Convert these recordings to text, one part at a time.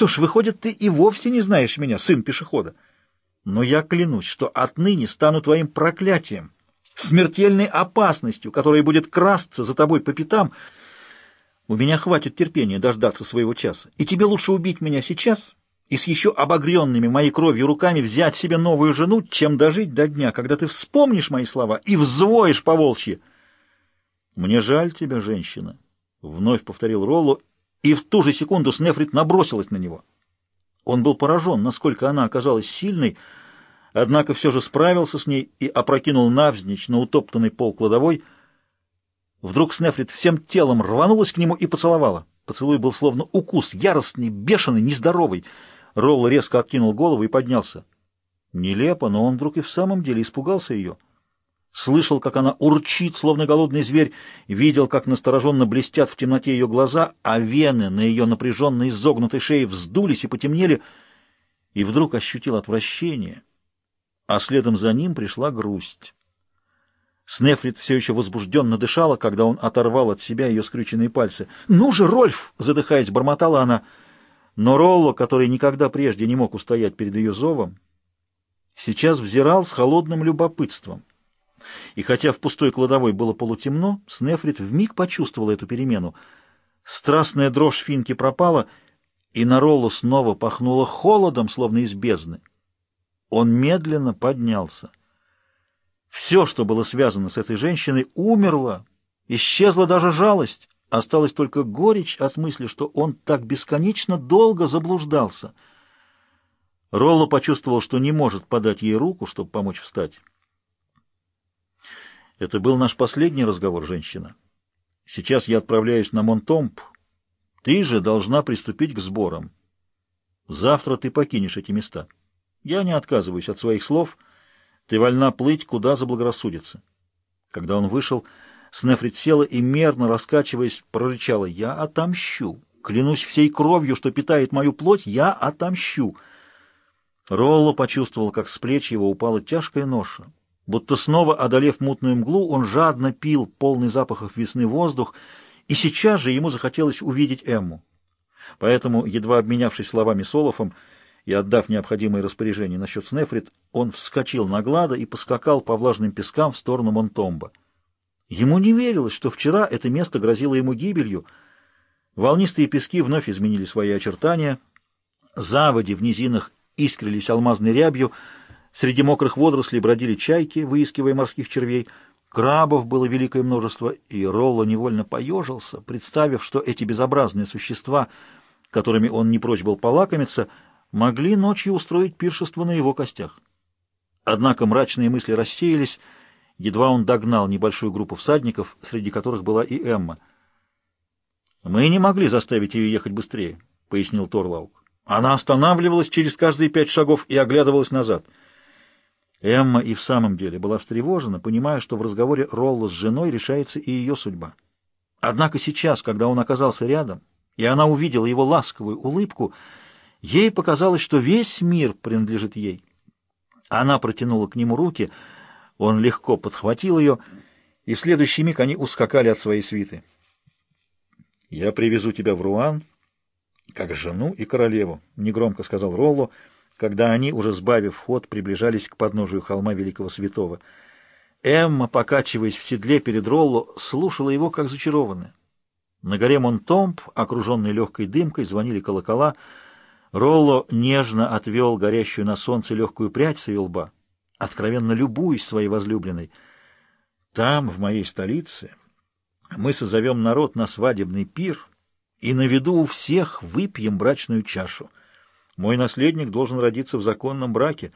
Что ж, выходит, ты и вовсе не знаешь меня, сын пешехода. Но я клянусь, что отныне стану твоим проклятием, смертельной опасностью, которая будет красться за тобой по пятам. У меня хватит терпения дождаться своего часа, и тебе лучше убить меня сейчас и с еще обогренными моей кровью руками взять себе новую жену, чем дожить до дня, когда ты вспомнишь мои слова и взвоишь по волчьи. «Мне жаль тебя, женщина», — вновь повторил Ролло, и в ту же секунду Снефрит набросилась на него. Он был поражен, насколько она оказалась сильной, однако все же справился с ней и опрокинул навзничь на утоптанный пол кладовой. Вдруг Снефрит всем телом рванулась к нему и поцеловала. Поцелуй был словно укус, яростный, бешеный, нездоровый. Ролл резко откинул голову и поднялся. Нелепо, но он вдруг и в самом деле испугался ее. Слышал, как она урчит, словно голодный зверь, видел, как настороженно блестят в темноте ее глаза, а вены на ее напряженной изогнутой шее вздулись и потемнели, и вдруг ощутил отвращение, а следом за ним пришла грусть. Снефрит все еще возбужденно дышала, когда он оторвал от себя ее скрюченные пальцы. «Ну же, Рольф!» — задыхаясь, бормотала она — но Ролло, который никогда прежде не мог устоять перед ее зовом, сейчас взирал с холодным любопытством. И хотя в пустой кладовой было полутемно, Снефрит вмиг почувствовал эту перемену. Страстная дрожь финки пропала, и на Ролло снова пахнуло холодом, словно из бездны. Он медленно поднялся. Все, что было связано с этой женщиной, умерло, исчезла даже жалость. Осталась только горечь от мысли, что он так бесконечно долго заблуждался. Ролло почувствовал, что не может подать ей руку, чтобы помочь встать. Это был наш последний разговор, женщина. Сейчас я отправляюсь на Монтомп. Ты же должна приступить к сборам. Завтра ты покинешь эти места. Я не отказываюсь от своих слов. Ты вольна плыть, куда заблагорассудится. Когда он вышел, Снефрит села и, мерно раскачиваясь, прорычала «Я отомщу! Клянусь всей кровью, что питает мою плоть, я отомщу!» Ролло почувствовал, как с плеч его упала тяжкая ноша. Будто снова одолев мутную мглу, он жадно пил полный запахов весны воздух, и сейчас же ему захотелось увидеть Эмму. Поэтому, едва обменявшись словами с Олафом и отдав необходимые распоряжения насчет Снефрит, он вскочил на глада и поскакал по влажным пескам в сторону Монтомба. Ему не верилось, что вчера это место грозило ему гибелью. Волнистые пески вновь изменили свои очертания. Заводи в низинах искрились алмазной рябью. Среди мокрых водорослей бродили чайки, выискивая морских червей. Крабов было великое множество, и Ролло невольно поежился, представив, что эти безобразные существа, которыми он не прочь был полакомиться, могли ночью устроить пиршество на его костях. Однако мрачные мысли рассеялись, Едва он догнал небольшую группу всадников, среди которых была и Эмма. «Мы не могли заставить ее ехать быстрее», — пояснил Торлаук. «Она останавливалась через каждые пять шагов и оглядывалась назад». Эмма и в самом деле была встревожена, понимая, что в разговоре Ролла с женой решается и ее судьба. Однако сейчас, когда он оказался рядом, и она увидела его ласковую улыбку, ей показалось, что весь мир принадлежит ей. Она протянула к нему руки — он легко подхватил ее, и в следующий миг они ускакали от своей свиты. «Я привезу тебя в Руан, как жену и королеву», — негромко сказал Ролло, когда они, уже сбавив ход, приближались к подножию холма Великого Святого. Эмма, покачиваясь в седле перед Ролло, слушала его, как зачарованная. На горе Монтомп, окруженной легкой дымкой, звонили колокола. Ролло нежно отвел горящую на солнце легкую прядь с ее лба откровенно любуюсь своей возлюбленной. Там, в моей столице, мы созовем народ на свадебный пир и на виду у всех выпьем брачную чашу. Мой наследник должен родиться в законном браке.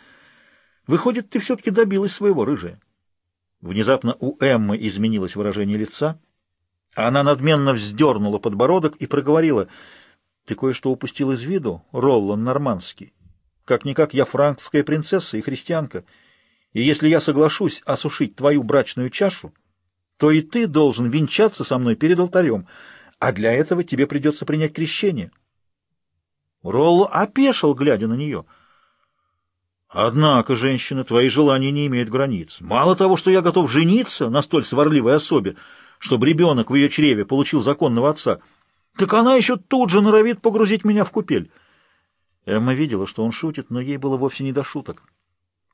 Выходит, ты все-таки добилась своего, рыжая. Внезапно у Эммы изменилось выражение лица. Она надменно вздернула подбородок и проговорила. Ты кое-что упустил из виду, Роллан Нормандский. Как-никак я франкская принцесса и христианка — и если я соглашусь осушить твою брачную чашу, то и ты должен венчаться со мной перед алтарем, а для этого тебе придется принять крещение. Ролло опешил, глядя на нее. Однако, женщина, твои желания не имеют границ. Мало того, что я готов жениться на столь сварливой особе, чтобы ребенок в ее чреве получил законного отца, так она еще тут же норовит погрузить меня в купель. Эмма видела, что он шутит, но ей было вовсе не до шуток.